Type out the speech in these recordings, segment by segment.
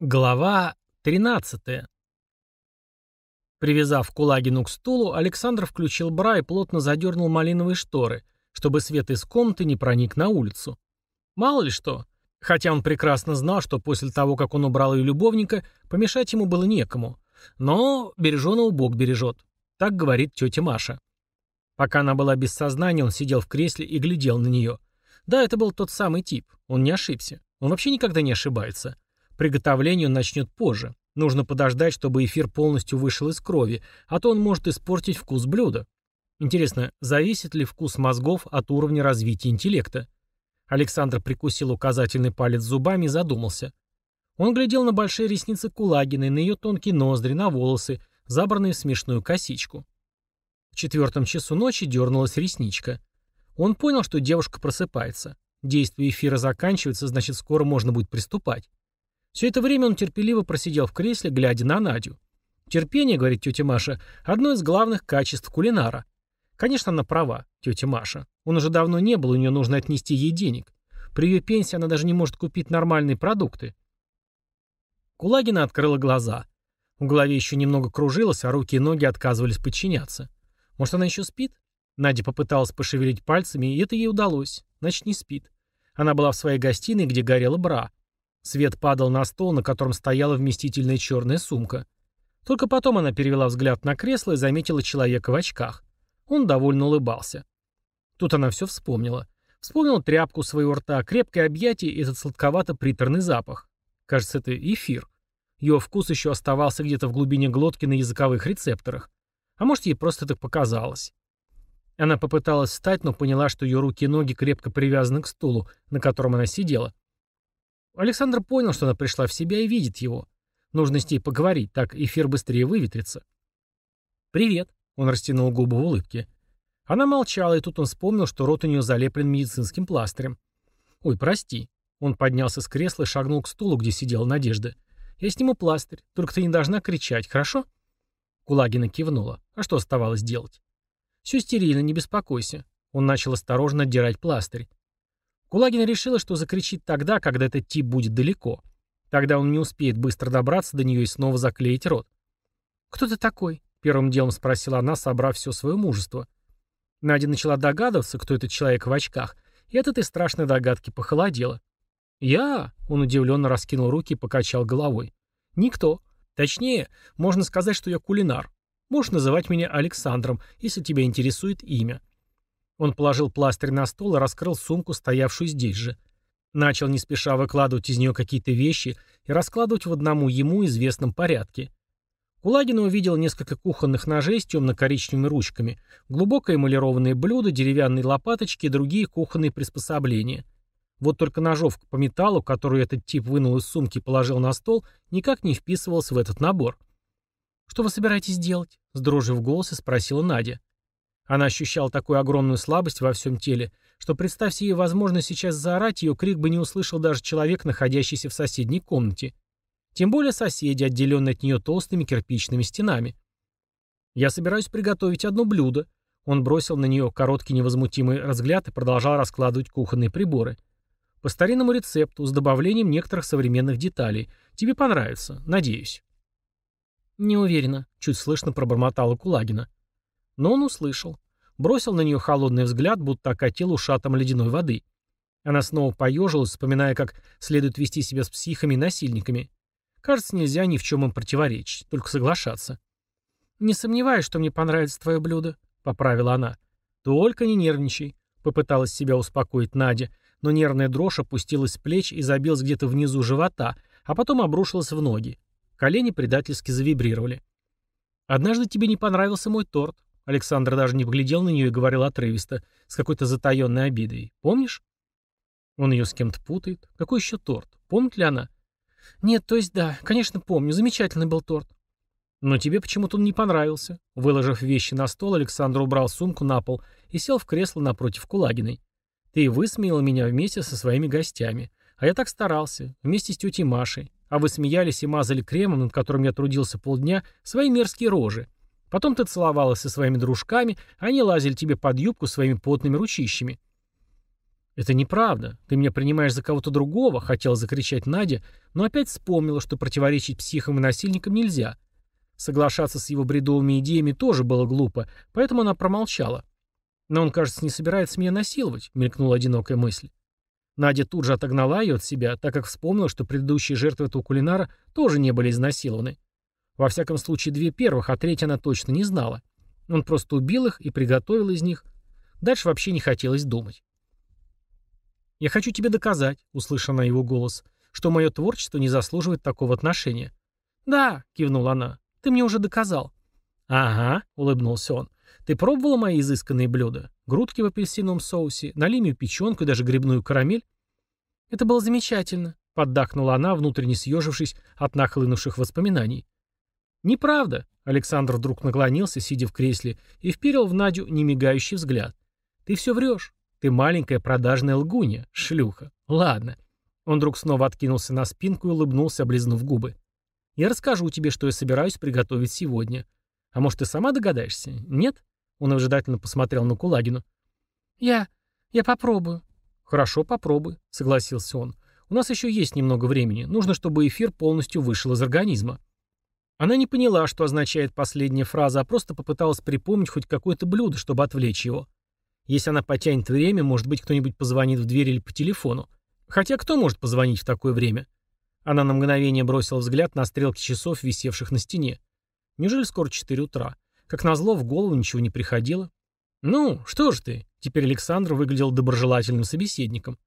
Глава 13. Привязав Кулагину к стулу, Александр включил бра и плотно задернул малиновые шторы, чтобы свет из комнаты не проник на улицу. Мало ли что. Хотя он прекрасно знал, что после того, как он убрал ее любовника, помешать ему было некому. Но береженого Бог бережет. Так говорит тетя Маша. Пока она была без сознания, он сидел в кресле и глядел на нее. Да, это был тот самый тип. Он не ошибся. Он вообще никогда не ошибается. Приготовление он начнет позже. Нужно подождать, чтобы эфир полностью вышел из крови, а то он может испортить вкус блюда. Интересно, зависит ли вкус мозгов от уровня развития интеллекта? Александр прикусил указательный палец зубами и задумался. Он глядел на большие ресницы Кулагиной, на ее тонкие ноздри, на волосы, забранные в смешную косичку. В четвертом часу ночи дернулась ресничка. Он понял, что девушка просыпается. Действие эфира заканчивается, значит, скоро можно будет приступать. Все это время он терпеливо просидел в кресле, глядя на Надю. Терпение, говорит тетя Маша, одно из главных качеств кулинара. Конечно, она права, тетя Маша. Он уже давно не был, у нее нужно отнести ей денег. При ее пенсии она даже не может купить нормальные продукты. Кулагина открыла глаза. В голове еще немного кружилось, а руки и ноги отказывались подчиняться. Может, она еще спит? Надя попыталась пошевелить пальцами, и это ей удалось. Значит, не спит. Она была в своей гостиной, где горела бра. Свет падал на стол, на котором стояла вместительная черная сумка. Только потом она перевела взгляд на кресло и заметила человека в очках. Он довольно улыбался. Тут она все вспомнила. Вспомнила тряпку своего рта, крепкое объятие и этот сладковато-приторный запах. Кажется, это эфир. Его вкус еще оставался где-то в глубине глотки на языковых рецепторах. А может, ей просто так показалось. Она попыталась встать, но поняла, что ее руки и ноги крепко привязаны к стулу, на котором она сидела. Александр понял, что она пришла в себя и видит его. Нужно с ней поговорить, так эфир быстрее выветрится. «Привет», — он растянул губы в улыбке. Она молчала, и тут он вспомнил, что рот у нее залеплен медицинским пластырем. «Ой, прости». Он поднялся с кресла и шагнул к стулу, где сидела Надежда. «Я сниму пластырь, только ты не должна кричать, хорошо?» Кулагина кивнула. А что оставалось делать? «Все стерильно, не беспокойся». Он начал осторожно отдирать пластырь. Кулагина решила, что закричит тогда, когда этот тип будет далеко. Тогда он не успеет быстро добраться до нее и снова заклеить рот. «Кто ты такой?» — первым делом спросила она, собрав все свое мужество. Надя начала догадываться, кто этот человек в очках, и от этой страшной догадки похолодела. «Я?» — он удивленно раскинул руки и покачал головой. «Никто. Точнее, можно сказать, что я кулинар. Можешь называть меня Александром, если тебя интересует имя. Он положил пластырь на стол и раскрыл сумку, стоявшую здесь же. Начал не спеша выкладывать из нее какие-то вещи и раскладывать в одному ему известном порядке. Кулагина увидел несколько кухонных ножей с темно-коричневыми ручками, глубокое эмалированное блюдо, деревянные лопаточки и другие кухонные приспособления. Вот только ножовка по металлу, которую этот тип вынул из сумки и положил на стол, никак не вписывалась в этот набор. «Что вы собираетесь делать?» — с дрожью в голосе спросила Надя. Она ощущала такую огромную слабость во всем теле, что, представь себе возможность сейчас заорать, ее крик бы не услышал даже человек, находящийся в соседней комнате. Тем более соседи, отделенные от нее толстыми кирпичными стенами. «Я собираюсь приготовить одно блюдо». Он бросил на нее короткий невозмутимый взгляд и продолжал раскладывать кухонные приборы. «По старинному рецепту, с добавлением некоторых современных деталей. Тебе понравится, надеюсь». «Не уверена», — чуть слышно пробормотала Кулагина. Но он услышал. Бросил на нее холодный взгляд, будто окатил ушатом ледяной воды. Она снова поежилась, вспоминая, как следует вести себя с психами и насильниками. Кажется, нельзя ни в чем им противоречить, только соглашаться. «Не сомневаюсь, что мне понравится твое блюдо», — поправила она. «Только не нервничай», — попыталась себя успокоить Надя, но нервная дрожь опустилась с плеч и забилась где-то внизу живота, а потом обрушилась в ноги. Колени предательски завибрировали. «Однажды тебе не понравился мой торт», Александр даже не поглядел на нее и говорил отрывисто, с какой-то затаенной обидой. «Помнишь?» Он ее с кем-то путает. Какой еще торт? Помнит ли она? Нет, то есть да, конечно помню. Замечательный был торт. Но тебе почему-то он не понравился. Выложив вещи на стол, Александр убрал сумку на пол и сел в кресло напротив Кулагиной. Ты высмеяла меня вместе со своими гостями. А я так старался, вместе с тетей Машей. А вы смеялись и мазали кремом, над которым я трудился полдня, свои мерзкие рожи. Потом ты целовалась со своими дружками, они лазили тебе под юбку своими потными ручищами. «Это неправда. Ты меня принимаешь за кого-то другого», — хотела закричать Надя, но опять вспомнила, что противоречить психам и насильникам нельзя. Соглашаться с его бредовыми идеями тоже было глупо, поэтому она промолчала. «Но он, кажется, не собирается меня насиловать», — мелькнула одинокая мысль. Надя тут же отогнала ее от себя, так как вспомнила, что предыдущие жертвы этого кулинара тоже не были изнасилованы. Во всяком случае, две первых, а третья она точно не знала. Он просто убил их и приготовил из них. Дальше вообще не хотелось думать. «Я хочу тебе доказать», — услышала его голос, «что мое творчество не заслуживает такого отношения». «Да», — кивнула она, — «ты мне уже доказал». «Ага», — улыбнулся он. Ты пробовала мои изысканные блюда? Грудки в апельсиновом соусе, налимию печенку и даже грибную карамель? Это было замечательно, поддакнула она, внутренне съежившись от нахлынувших воспоминаний. Неправда, Александр вдруг наклонился, сидя в кресле, и вперил в Надю немигающий взгляд. Ты все врешь. Ты маленькая продажная лгунья, шлюха. Ладно. Он вдруг снова откинулся на спинку и улыбнулся, облизнув губы. Я расскажу тебе, что я собираюсь приготовить сегодня. А может, ты сама догадаешься? Нет? Он ожидательно посмотрел на Кулагину. «Я... я попробую». «Хорошо, попробуй», — согласился он. «У нас еще есть немного времени. Нужно, чтобы эфир полностью вышел из организма». Она не поняла, что означает последняя фраза, а просто попыталась припомнить хоть какое-то блюдо, чтобы отвлечь его. Если она потянет время, может быть, кто-нибудь позвонит в дверь или по телефону. Хотя кто может позвонить в такое время? Она на мгновение бросила взгляд на стрелки часов, висевших на стене. Неужели скоро 4 утра? Как назло, в голову ничего не приходило. «Ну, что ж ты?» Теперь Александр выглядел доброжелательным собеседником.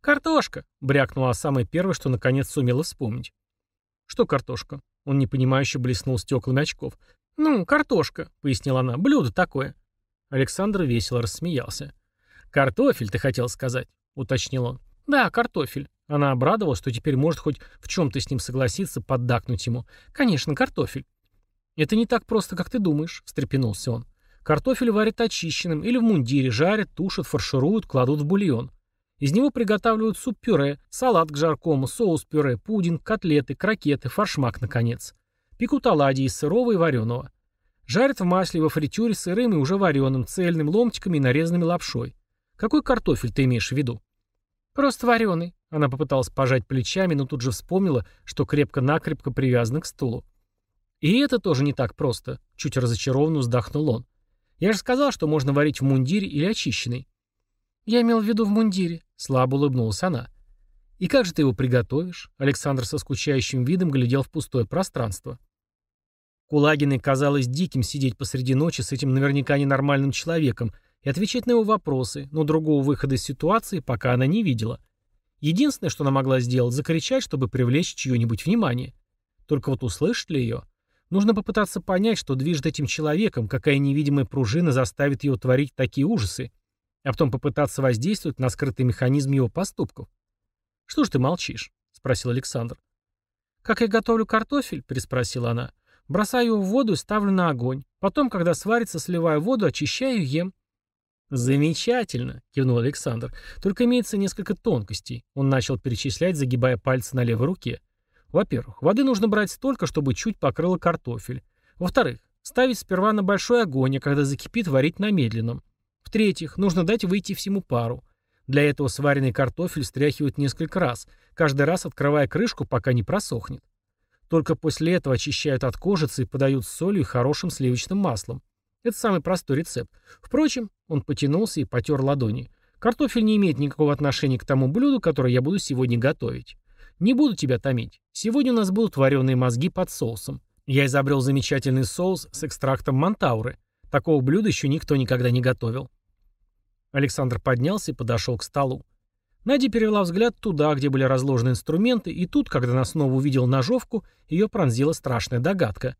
«Картошка!» — брякнула самое первое, что наконец сумела вспомнить. «Что картошка?» Он непонимающе блеснул стеклами очков. «Ну, картошка», — пояснила она. «Блюдо такое». Александр весело рассмеялся. «Картофель, ты хотел сказать?» — уточнил он. «Да, картофель». Она обрадовалась, что теперь может хоть в чем-то с ним согласиться, поддакнуть ему. «Конечно, картофель». «Это не так просто, как ты думаешь», — встрепенулся он. «Картофель варят очищенным или в мундире, жарят, тушат, фаршируют, кладут в бульон. Из него приготавливают суп-пюре, салат к жаркому, соус-пюре, пудинг, котлеты, крокеты, фаршмак, наконец. Пекут оладьи из сырого и вареного. Жарят в масле во фритюре сырым и уже вареным, цельным ломтиками и нарезанными лапшой. Какой картофель ты имеешь в виду? Просто вареный. Она попыталась пожать плечами, но тут же вспомнила, что крепко-накрепко привязана к стулу. И это тоже не так просто, чуть разочарованно вздохнул он. Я же сказал, что можно варить в мундире или очищенный. Я имел в виду в мундире, слабо улыбнулась она. И как же ты его приготовишь? Александр со скучающим видом глядел в пустое пространство. Кулагиной казалось диким сидеть посреди ночи с этим наверняка ненормальным человеком и отвечать на его вопросы, но другого выхода из ситуации пока она не видела. Единственное, что она могла сделать, закричать, чтобы привлечь чье-нибудь внимание. Только вот услышит ли ее? Нужно попытаться понять, что движет этим человеком, какая невидимая пружина заставит его творить такие ужасы, а потом попытаться воздействовать на скрытый механизм его поступков. «Что ж ты молчишь?» — спросил Александр. «Как я готовлю картофель?» — переспросила она. «Бросаю его в воду и ставлю на огонь. Потом, когда сварится, сливаю воду, очищаю и ем». «Замечательно!» — кивнул Александр. «Только имеется несколько тонкостей». Он начал перечислять, загибая пальцы на левой руке. Во-первых, воды нужно брать столько, чтобы чуть покрыло картофель. Во-вторых, ставить сперва на большой огонь, а когда закипит, варить на медленном. В-третьих, нужно дать выйти всему пару. Для этого сваренный картофель стряхивают несколько раз, каждый раз открывая крышку, пока не просохнет. Только после этого очищают от кожицы и подают с солью и хорошим сливочным маслом. Это самый простой рецепт. Впрочем, он потянулся и потер ладони. Картофель не имеет никакого отношения к тому блюду, которое я буду сегодня готовить. Не буду тебя томить. Сегодня у нас будут вареные мозги под соусом. Я изобрел замечательный соус с экстрактом монтауры. Такого блюда еще никто никогда не готовил. Александр поднялся и подошел к столу. Надя перевела взгляд туда, где были разложены инструменты, и тут, когда она снова увидела ножовку, ее пронзила страшная догадка.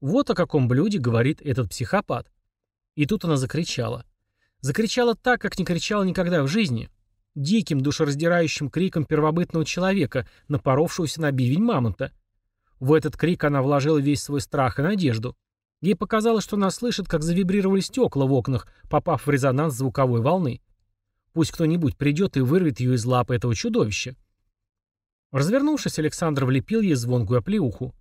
Вот о каком блюде говорит этот психопат. И тут она закричала. Закричала так, как не кричала никогда в жизни диким, душераздирающим криком первобытного человека, напоровшегося на бивень мамонта. В этот крик она вложила весь свой страх и надежду. Ей показалось, что она слышит, как завибрировали стекла в окнах, попав в резонанс звуковой волны. Пусть кто-нибудь придет и вырвет ее из лапы этого чудовища. Развернувшись, Александр влепил ей звонкую оплеуху.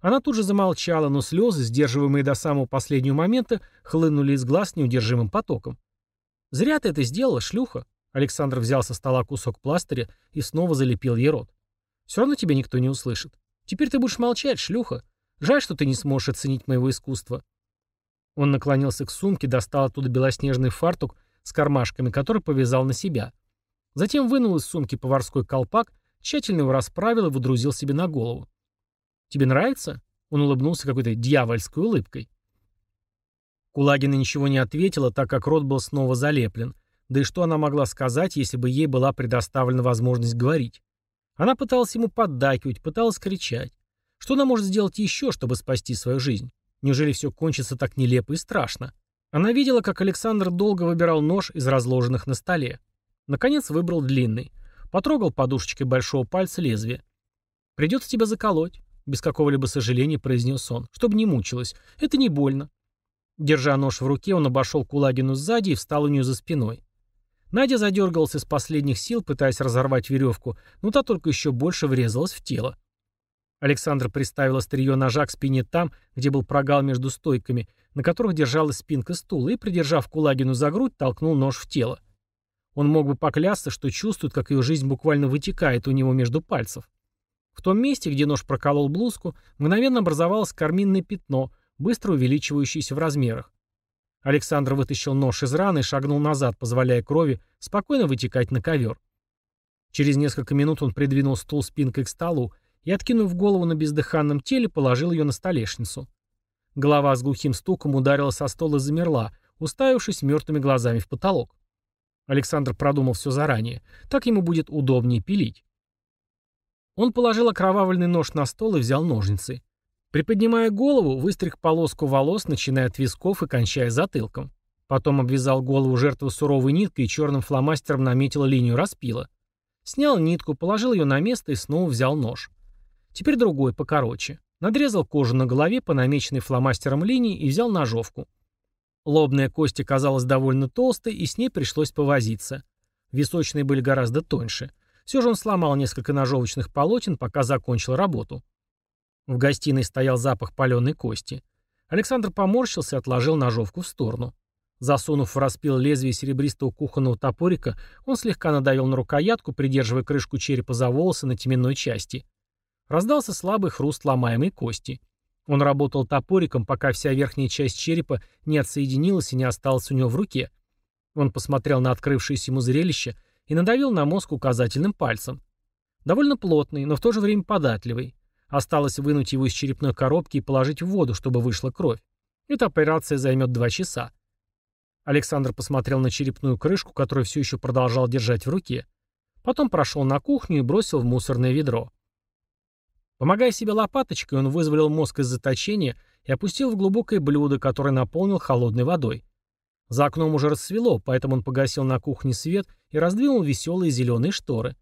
Она тут же замолчала, но слезы, сдерживаемые до самого последнего момента, хлынули из глаз неудержимым потоком. «Зря ты это сделала, шлюха», Александр взял со стола кусок пластыря и снова залепил ей рот. «Все равно тебя никто не услышит. Теперь ты будешь молчать, шлюха. Жаль, что ты не сможешь оценить моего искусства». Он наклонился к сумке, достал оттуда белоснежный фартук с кармашками, который повязал на себя. Затем вынул из сумки поварской колпак, тщательно его расправил и выдрузил себе на голову. «Тебе нравится?» Он улыбнулся какой-то дьявольской улыбкой. Кулагина ничего не ответила, так как рот был снова залеплен. Да и что она могла сказать, если бы ей была предоставлена возможность говорить? Она пыталась ему поддакивать, пыталась кричать. Что она может сделать еще, чтобы спасти свою жизнь? Неужели все кончится так нелепо и страшно? Она видела, как Александр долго выбирал нож из разложенных на столе. Наконец выбрал длинный. Потрогал подушечкой большого пальца лезвие. «Придется тебя заколоть», — без какого-либо сожаления произнес он, — «чтобы не мучилась. Это не больно». Держа нож в руке, он обошел Кулагину сзади и встал у нее за спиной. Надя задергалась из последних сил, пытаясь разорвать веревку, но та только еще больше врезалась в тело. Александр приставил острие ножа к спине там, где был прогал между стойками, на которых держалась спинка стула, и, придержав Кулагину за грудь, толкнул нож в тело. Он мог бы поклясться, что чувствует, как ее жизнь буквально вытекает у него между пальцев. В том месте, где нож проколол блузку, мгновенно образовалось карминное пятно, быстро увеличивающееся в размерах. Александр вытащил нож из раны и шагнул назад, позволяя крови спокойно вытекать на ковер. Через несколько минут он придвинул стул спинкой к столу и, откинув голову на бездыханном теле, положил ее на столешницу. Голова с глухим стуком ударила со стола и замерла, уставившись мертвыми глазами в потолок. Александр продумал все заранее. Так ему будет удобнее пилить. Он положил окровавленный нож на стол и взял ножницы. Приподнимая голову, выстриг полоску волос, начиная от висков и кончая затылком. Потом обвязал голову жертвы суровой ниткой и черным фломастером наметил линию распила. Снял нитку, положил ее на место и снова взял нож. Теперь другой, покороче. Надрезал кожу на голове по намеченной фломастером линии и взял ножовку. Лобная кость оказалась довольно толстой, и с ней пришлось повозиться. Височные были гораздо тоньше. Все же он сломал несколько ножовочных полотен, пока закончил работу. В гостиной стоял запах паленой кости. Александр поморщился и отложил ножовку в сторону. Засунув в распил лезвие серебристого кухонного топорика, он слегка надавил на рукоятку, придерживая крышку черепа за волосы на теменной части. Раздался слабый хруст ломаемой кости. Он работал топориком, пока вся верхняя часть черепа не отсоединилась и не осталась у него в руке. Он посмотрел на открывшееся ему зрелище и надавил на мозг указательным пальцем. Довольно плотный, но в то же время податливый. Осталось вынуть его из черепной коробки и положить в воду, чтобы вышла кровь. Эта операция займет два часа. Александр посмотрел на черепную крышку, которую все еще продолжал держать в руке. Потом прошел на кухню и бросил в мусорное ведро. Помогая себе лопаточкой, он вызволил мозг из заточения и опустил в глубокое блюдо, которое наполнил холодной водой. За окном уже рассвело, поэтому он погасил на кухне свет и раздвинул веселые зеленые шторы.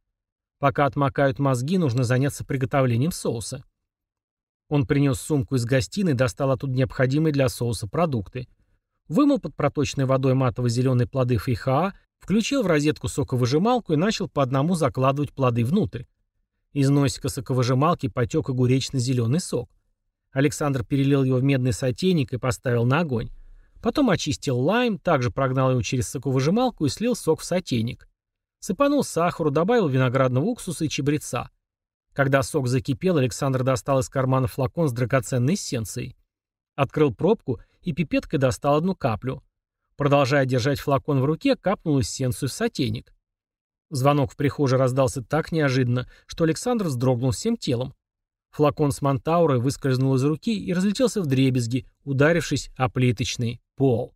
Пока отмокают мозги, нужно заняться приготовлением соуса. Он принес сумку из гостиной, достал оттуда необходимые для соуса продукты. Вымыл под проточной водой матово-зеленые плоды фейхаа, включил в розетку соковыжималку и начал по одному закладывать плоды внутрь. Из носика соковыжималки потек огуречно-зеленый сок. Александр перелил его в медный сотейник и поставил на огонь. Потом очистил лайм, также прогнал его через соковыжималку и слил сок в сотейник. Сыпанул сахару, добавил виноградного уксуса и чабреца. Когда сок закипел, Александр достал из кармана флакон с драгоценной эссенцией. Открыл пробку и пипеткой достал одну каплю. Продолжая держать флакон в руке, капнул эссенцию в сотейник. Звонок в прихожей раздался так неожиданно, что Александр вздрогнул всем телом. Флакон с Монтаурой выскользнул из руки и разлетелся в дребезги, ударившись о плиточный пол.